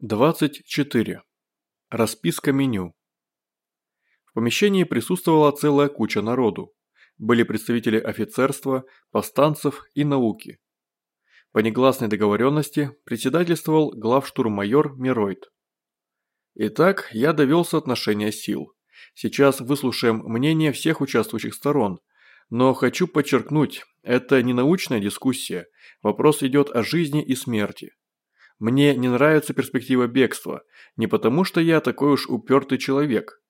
24. Расписка меню. В помещении присутствовала целая куча народу. Были представители офицерства, повстанцев и науки. По негласной договоренности председательствовал главштурм-майор Миройд. Итак, я довел соотношение сил. Сейчас выслушаем мнение всех участвующих сторон. Но хочу подчеркнуть, это не научная дискуссия, вопрос идет о жизни и смерти. Мне не нравится перспектива бегства, не потому что я такой уж упертый человек.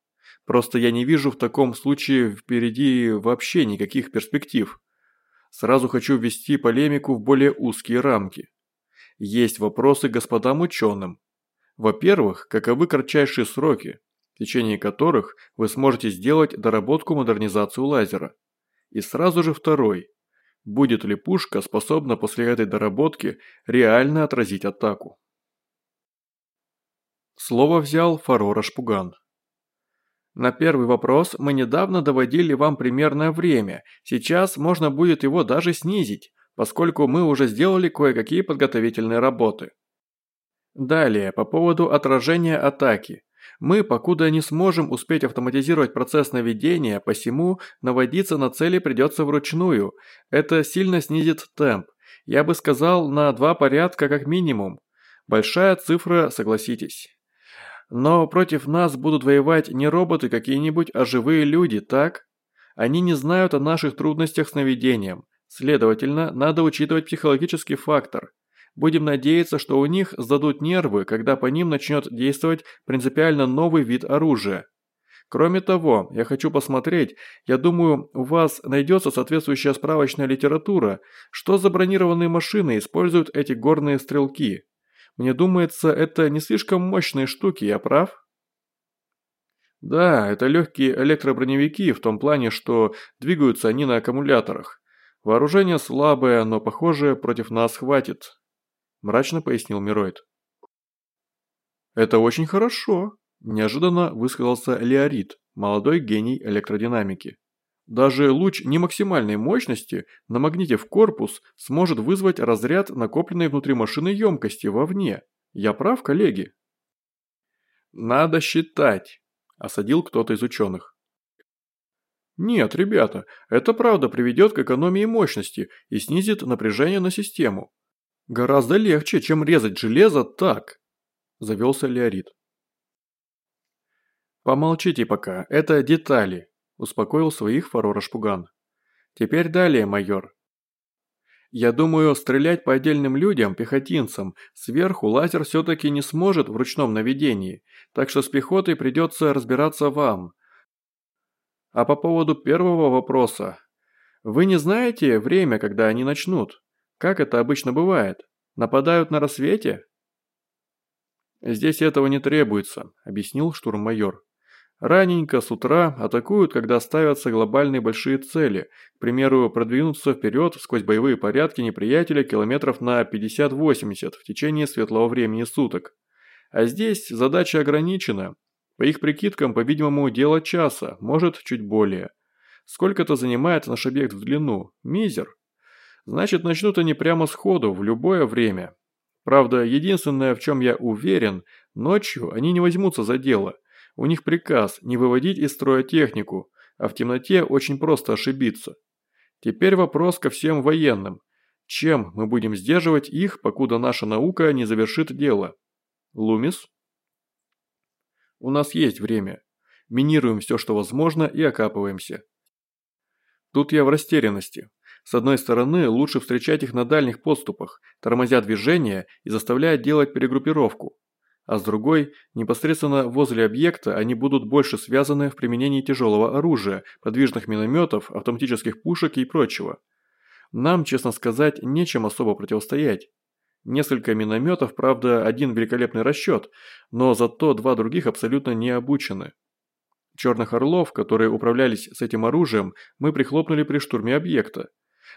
Просто я не вижу в таком случае впереди вообще никаких перспектив. Сразу хочу ввести полемику в более узкие рамки. Есть вопросы господам ученым. Во-первых, каковы кратчайшие сроки, в течение которых вы сможете сделать доработку модернизацию лазера? И сразу же второй – будет ли пушка способна после этой доработки реально отразить атаку. Слово взял Фарора Шпуган. На первый вопрос мы недавно доводили вам примерное время, сейчас можно будет его даже снизить, поскольку мы уже сделали кое-какие подготовительные работы. Далее, по поводу отражения атаки. Мы, покуда не сможем успеть автоматизировать процесс наведения, посему наводиться на цели придется вручную. Это сильно снизит темп. Я бы сказал, на два порядка как минимум. Большая цифра, согласитесь. Но против нас будут воевать не роботы какие-нибудь, а живые люди, так? Они не знают о наших трудностях с наведением. Следовательно, надо учитывать психологический фактор. Будем надеяться, что у них сдадут нервы, когда по ним начнет действовать принципиально новый вид оружия. Кроме того, я хочу посмотреть, я думаю, у вас найдется соответствующая справочная литература, что за бронированные машины используют эти горные стрелки. Мне думается, это не слишком мощные штуки, я прав? Да, это легкие электроброневики в том плане, что двигаются они на аккумуляторах. Вооружение слабое, но похоже, против нас хватит. – мрачно пояснил Мироид. «Это очень хорошо», – неожиданно высказался Леорит, молодой гений электродинамики. Даже луч не максимальной мощности на магните в корпус сможет вызвать разряд накопленной внутри машины емкости вовне. Я прав, коллеги? Надо считать, осадил кто-то из ученых. Нет, ребята, это правда приведет к экономии мощности и снизит напряжение на систему. Гораздо легче, чем резать железо так, завелся Леорит. Помолчите пока, это детали, успокоил своих Фарора Шпуган. Теперь далее, майор. Я думаю, стрелять по отдельным людям, пехотинцам, сверху лазер все-таки не сможет в ручном наведении, так что с пехотой придется разбираться вам. А по поводу первого вопроса. Вы не знаете время, когда они начнут? Как это обычно бывает? Нападают на рассвете? Здесь этого не требуется, объяснил штурммайор. Раненько с утра атакуют, когда ставятся глобальные большие цели, к примеру, продвинуться вперед сквозь боевые порядки неприятеля километров на 50-80 в течение светлого времени суток. А здесь задача ограничена. По их прикидкам, по-видимому, дело часа, может, чуть более. Сколько это занимает наш объект в длину? Мизер. Значит, начнут они прямо сходу, в любое время. Правда, единственное, в чем я уверен, ночью они не возьмутся за дело. У них приказ не выводить из строя технику, а в темноте очень просто ошибиться. Теперь вопрос ко всем военным. Чем мы будем сдерживать их, покуда наша наука не завершит дело? Лумис? У нас есть время. Минируем все, что возможно, и окапываемся. Тут я в растерянности. С одной стороны, лучше встречать их на дальних подступах, тормозя движение и заставляя делать перегруппировку. А с другой, непосредственно возле объекта они будут больше связаны в применении тяжелого оружия, подвижных минометов, автоматических пушек и прочего. Нам, честно сказать, нечем особо противостоять. Несколько минометов, правда, один великолепный расчет, но зато два других абсолютно не обучены. Черных орлов, которые управлялись с этим оружием, мы прихлопнули при штурме объекта.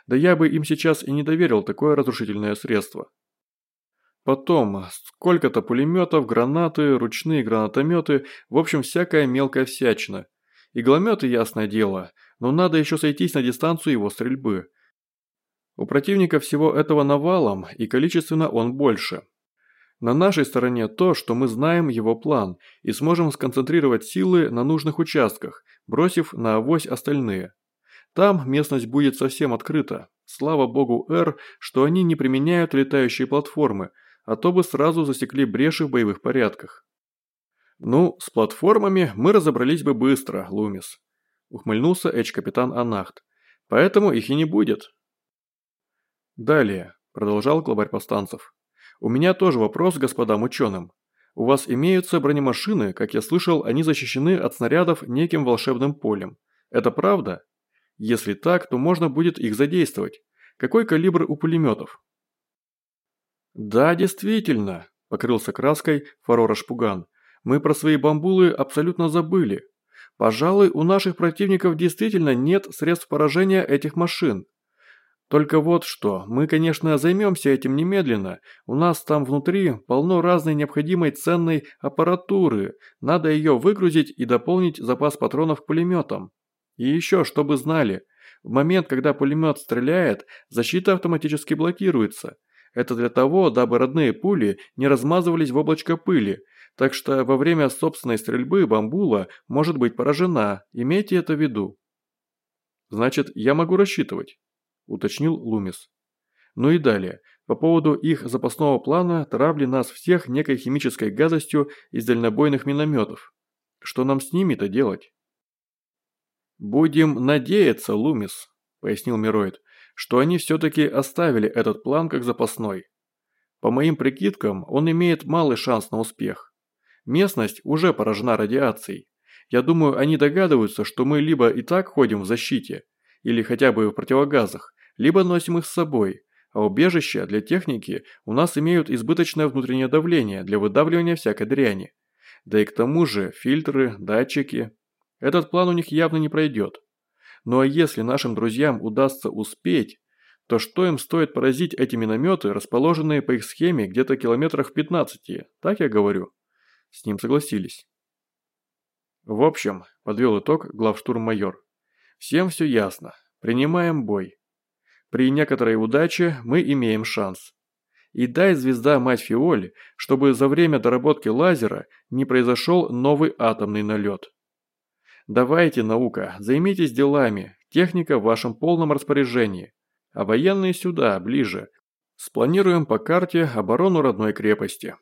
Да я бы им сейчас и не доверил такое разрушительное средство. Потом, сколько-то пулеметов, гранаты, ручные гранатометы, в общем, всякая мелкая всячина. Иглометы, ясное дело, но надо еще сойтись на дистанцию его стрельбы. У противника всего этого навалом, и количественно он больше. На нашей стороне то, что мы знаем его план и сможем сконцентрировать силы на нужных участках, бросив на авось остальные. Там местность будет совсем открыта. Слава богу, Р, что они не применяют летающие платформы, а то бы сразу засекли бреши в боевых порядках. Ну, с платформами мы разобрались бы быстро, Лумис. Ухмыльнулся эч-капитан Анахт. Поэтому их и не будет. Далее, продолжал главарь повстанцев. У меня тоже вопрос господам ученым. У вас имеются бронемашины, как я слышал, они защищены от снарядов неким волшебным полем. Это правда? Если так, то можно будет их задействовать. Какой калибр у пулеметов? Да, действительно, покрылся краской Фарора Шпуган. Мы про свои бамбулы абсолютно забыли. Пожалуй, у наших противников действительно нет средств поражения этих машин. Только вот что, мы, конечно, займемся этим немедленно. У нас там внутри полно разной необходимой ценной аппаратуры. Надо ее выгрузить и дополнить запас патронов к пулеметам. И еще, чтобы знали, в момент, когда пулемет стреляет, защита автоматически блокируется. Это для того, дабы родные пули не размазывались в облачко пыли, так что во время собственной стрельбы бамбула может быть поражена, имейте это в виду. Значит, я могу рассчитывать уточнил Лумис. Ну и далее, по поводу их запасного плана травли нас всех некой химической гадостью из дальнобойных минометов. Что нам с ними-то делать? «Будем надеяться, Лумис», – пояснил Мироид, – «что они все-таки оставили этот план как запасной. По моим прикидкам, он имеет малый шанс на успех. Местность уже поражена радиацией. Я думаю, они догадываются, что мы либо и так ходим в защите, или хотя бы в противогазах, либо носим их с собой, а убежища для техники у нас имеют избыточное внутреннее давление для выдавливания всякой дряни. Да и к тому же фильтры, датчики. Этот план у них явно не пройдет. Ну а если нашим друзьям удастся успеть, то что им стоит поразить эти минометы, расположенные по их схеме где-то километрах в 15, так я говорю? С ним согласились. В общем, подвел итог главштурм-майор. Всем все ясно. Принимаем бой. При некоторой удаче мы имеем шанс. И дай звезда мать Фиоли, чтобы за время доработки лазера не произошел новый атомный налет. Давайте, наука, займитесь делами, техника в вашем полном распоряжении. А военные сюда, ближе. Спланируем по карте оборону родной крепости.